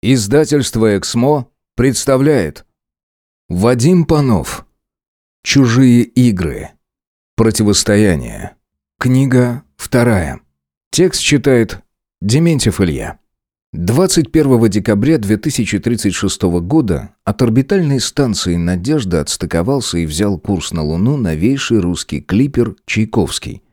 Издательство «Эксмо» представляет Вадим Панов. Чужие игры. Противостояние Книга вторая. Текст читает Дементьев Илья. 21 декабря 2036 года от орбитальной станции «Надежда» отстыковался и взял курс на Луну новейший русский клипер «Чайковский».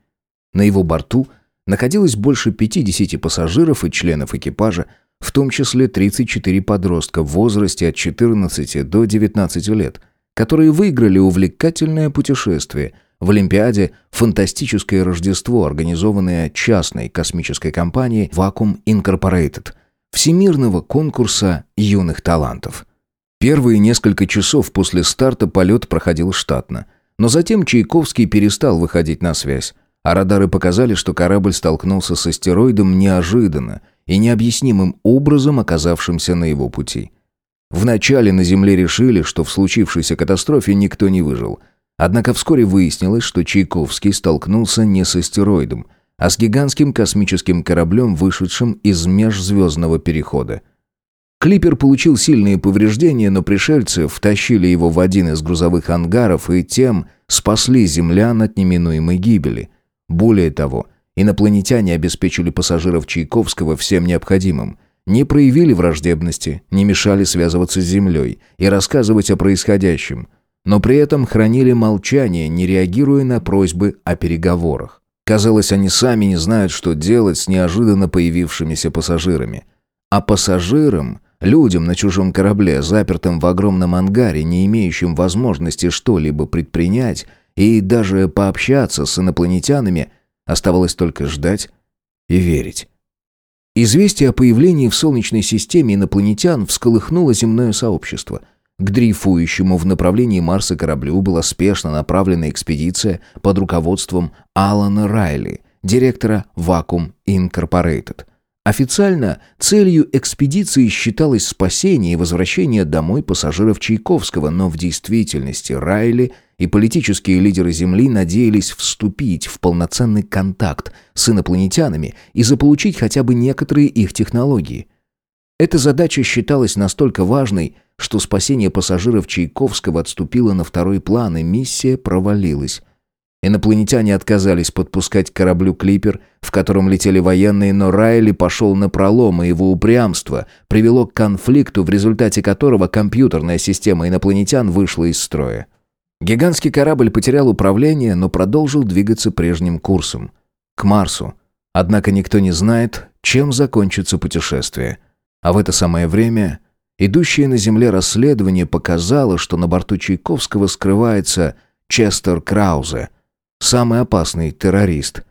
На его борту находилось больше 50 пассажиров и членов экипажа, в том числе 34 подростка в возрасте от 14 до 19 лет, которые выиграли увлекательное путешествие в Олимпиаде «Фантастическое Рождество», организованное частной космической компанией Vacuum Incorporated, всемирного конкурса юных талантов. Первые несколько часов после старта полет проходил штатно, но затем Чайковский перестал выходить на связь, а радары показали, что корабль столкнулся с астероидом неожиданно – и необъяснимым образом оказавшимся на его пути. Вначале на Земле решили, что в случившейся катастрофе никто не выжил. Однако вскоре выяснилось, что Чайковский столкнулся не с астероидом, а с гигантским космическим кораблем, вышедшим из межзвездного перехода. Клипер получил сильные повреждения, но пришельцы втащили его в один из грузовых ангаров и тем спасли землян от неминуемой гибели. Более того, Инопланетяне обеспечили пассажиров Чайковского всем необходимым. Не проявили враждебности, не мешали связываться с Землей и рассказывать о происходящем. Но при этом хранили молчание, не реагируя на просьбы о переговорах. Казалось, они сами не знают, что делать с неожиданно появившимися пассажирами. А пассажирам, людям на чужом корабле, запертым в огромном ангаре, не имеющим возможности что-либо предпринять и даже пообщаться с инопланетянами, Оставалось только ждать и верить. Известие о появлении в Солнечной системе инопланетян всколыхнуло земное сообщество. К дрейфующему в направлении Марса кораблю была спешно направлена экспедиция под руководством Алана Райли, директора Vacuum Incorporated – Официально целью экспедиции считалось спасение и возвращение домой пассажиров Чайковского, но в действительности Райли и политические лидеры Земли надеялись вступить в полноценный контакт с инопланетянами и заполучить хотя бы некоторые их технологии. Эта задача считалась настолько важной, что спасение пассажиров Чайковского отступило на второй план, и миссия провалилась. Инопланетяне отказались подпускать к кораблю «Клипер», в котором летели военные, но Райли пошел на пролом, и его упрямство привело к конфликту, в результате которого компьютерная система инопланетян вышла из строя. Гигантский корабль потерял управление, но продолжил двигаться прежним курсом. К Марсу. Однако никто не знает, чем закончится путешествие. А в это самое время идущее на Земле расследование показало, что на борту Чайковского скрывается Честер Краузе – Самый опасный террорист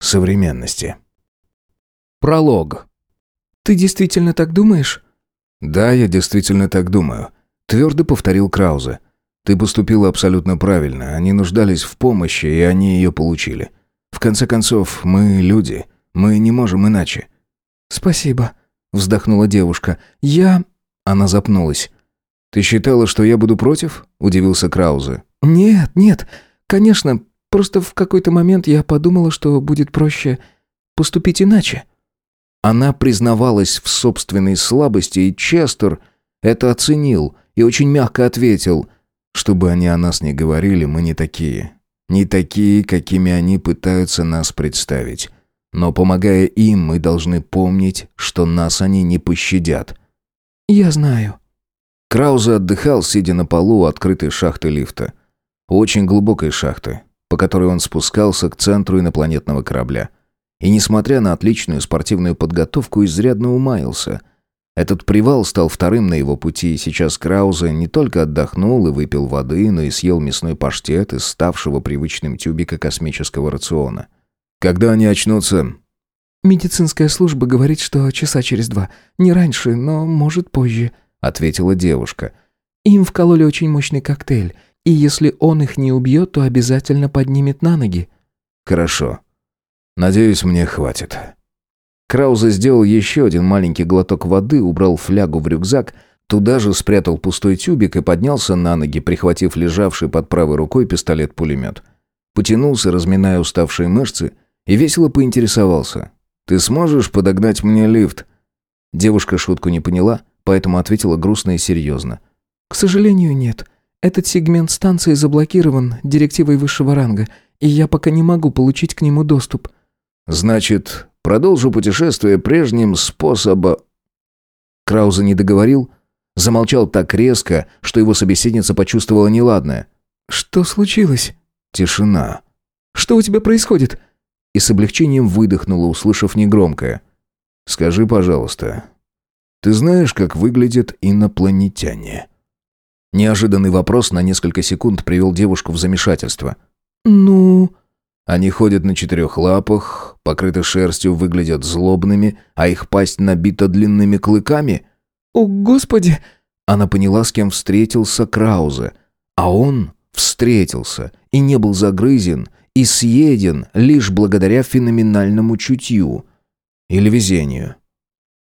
современности. Пролог. «Ты действительно так думаешь?» «Да, я действительно так думаю», — твердо повторил Краузе. «Ты поступила абсолютно правильно. Они нуждались в помощи, и они ее получили. В конце концов, мы люди. Мы не можем иначе». «Спасибо», — вздохнула девушка. «Я...» Она запнулась. «Ты считала, что я буду против?» — удивился Краузе. «Нет, нет. Конечно, Просто в какой-то момент я подумала, что будет проще поступить иначе». Она признавалась в собственной слабости, и Честер это оценил и очень мягко ответил, чтобы они о нас не говорили, мы не такие. Не такие, какими они пытаются нас представить. Но помогая им, мы должны помнить, что нас они не пощадят. «Я знаю». Краузе отдыхал, сидя на полу открытой шахты лифта. Очень глубокой шахты, по которой он спускался к центру инопланетного корабля. И несмотря на отличную спортивную подготовку, изрядно умаился. Этот привал стал вторым на его пути, и сейчас Краузе не только отдохнул и выпил воды, но и съел мясной паштет из ставшего привычным тюбика космического рациона. «Когда они очнутся?» «Медицинская служба говорит, что часа через два. Не раньше, но, может, позже», — ответила девушка. «Им вкололи очень мощный коктейль. И если он их не убьет, то обязательно поднимет на ноги». «Хорошо. Надеюсь, мне хватит». Краузе сделал еще один маленький глоток воды, убрал флягу в рюкзак, туда же спрятал пустой тюбик и поднялся на ноги, прихватив лежавший под правой рукой пистолет-пулемет. Потянулся, разминая уставшие мышцы, и весело поинтересовался. «Ты сможешь подогнать мне лифт?» Девушка шутку не поняла, поэтому ответила грустно и серьезно. «К сожалению, нет. Этот сегмент станции заблокирован директивой высшего ранга, и я пока не могу получить к нему доступ». «Значит, продолжу путешествие прежним способом...» Крауза не договорил, замолчал так резко, что его собеседница почувствовала неладное. «Что случилось?» Тишина. «Что у тебя происходит?» И с облегчением выдохнула, услышав негромкое. «Скажи, пожалуйста, ты знаешь, как выглядят инопланетяне?» Неожиданный вопрос на несколько секунд привел девушку в замешательство. «Ну...» Они ходят на четырех лапах, покрыты шерстью, выглядят злобными, а их пасть набита длинными клыками. «О, Господи!» Она поняла, с кем встретился Краузе. А он встретился и не был загрызен и съеден лишь благодаря феноменальному чутью. Или везению.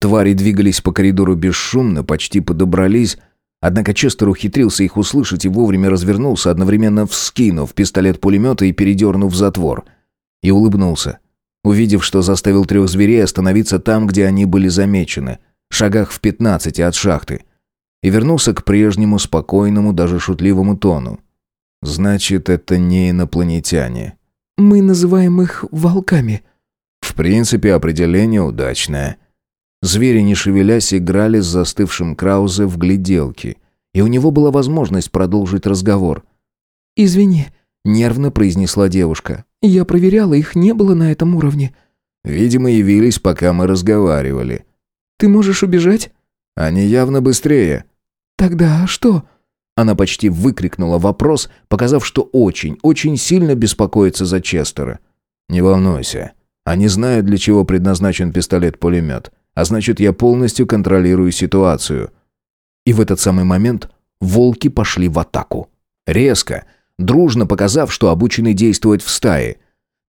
Твари двигались по коридору бесшумно, почти подобрались, однако Честер ухитрился их услышать и вовремя развернулся, одновременно вскинув пистолет-пулемета и передернув затвор. И улыбнулся, увидев, что заставил трех зверей остановиться там, где они были замечены, шагах в пятнадцати от шахты. И вернулся к прежнему спокойному, даже шутливому тону. «Значит, это не инопланетяне». «Мы называем их волками». «В принципе, определение удачное». Звери, не шевелясь, играли с застывшим Краузе в гляделки, и у него была возможность продолжить разговор. «Извини», — нервно произнесла девушка. «Я проверяла, их не было на этом уровне». «Видимо, явились, пока мы разговаривали». «Ты можешь убежать?» «Они явно быстрее». «Тогда что?» Она почти выкрикнула вопрос, показав, что очень, очень сильно беспокоится за Честера. «Не волнуйся. Они знают, для чего предназначен пистолет-пулемет а значит, я полностью контролирую ситуацию. И в этот самый момент волки пошли в атаку. Резко, дружно показав, что обучены действовать в стае.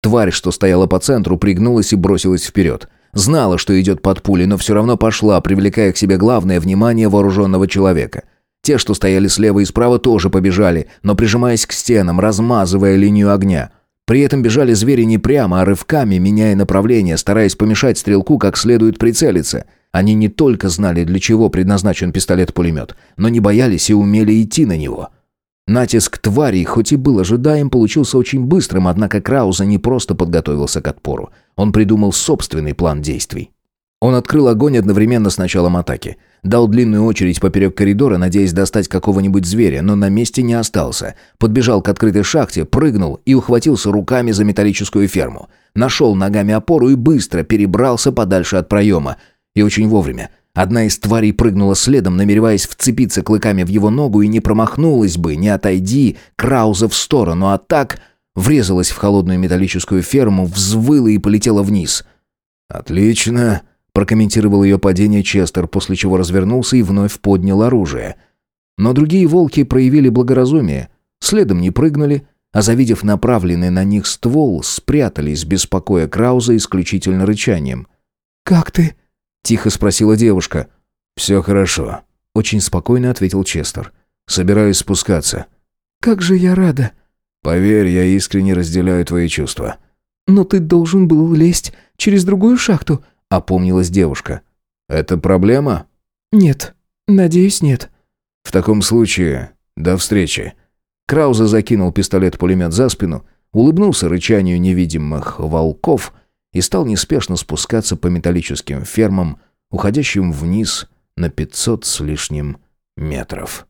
Тварь, что стояла по центру, пригнулась и бросилась вперед. Знала, что идет под пули, но все равно пошла, привлекая к себе главное внимание вооруженного человека. Те, что стояли слева и справа, тоже побежали, но прижимаясь к стенам, размазывая линию огня. При этом бежали звери не прямо, а рывками, меняя направление, стараясь помешать стрелку как следует прицелиться. Они не только знали, для чего предназначен пистолет-пулемет, но не боялись и умели идти на него. Натиск тварей, хоть и был ожидаем, получился очень быстрым, однако Крауза не просто подготовился к отпору. Он придумал собственный план действий. Он открыл огонь одновременно с началом атаки. Дал длинную очередь поперек коридора, надеясь достать какого-нибудь зверя, но на месте не остался. Подбежал к открытой шахте, прыгнул и ухватился руками за металлическую ферму. Нашел ногами опору и быстро перебрался подальше от проема. И очень вовремя. Одна из тварей прыгнула следом, намереваясь вцепиться клыками в его ногу, и не промахнулась бы, не отойди, Крауза в сторону, а так врезалась в холодную металлическую ферму, взвыла и полетела вниз. «Отлично!» Прокомментировал ее падение Честер, после чего развернулся и вновь поднял оружие. Но другие волки проявили благоразумие. Следом не прыгнули, а завидев направленный на них ствол, спрятались, беспокоя Крауза исключительно рычанием. «Как ты?» – тихо спросила девушка. «Все хорошо», – очень спокойно ответил Честер. «Собираюсь спускаться». «Как же я рада!» «Поверь, я искренне разделяю твои чувства». «Но ты должен был лезть через другую шахту», — опомнилась девушка. «Это проблема?» «Нет. Надеюсь, нет». «В таком случае, до встречи». Крауза закинул пистолет-пулемет за спину, улыбнулся рычанию невидимых волков и стал неспешно спускаться по металлическим фермам, уходящим вниз на пятьсот с лишним метров.